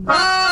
Ah!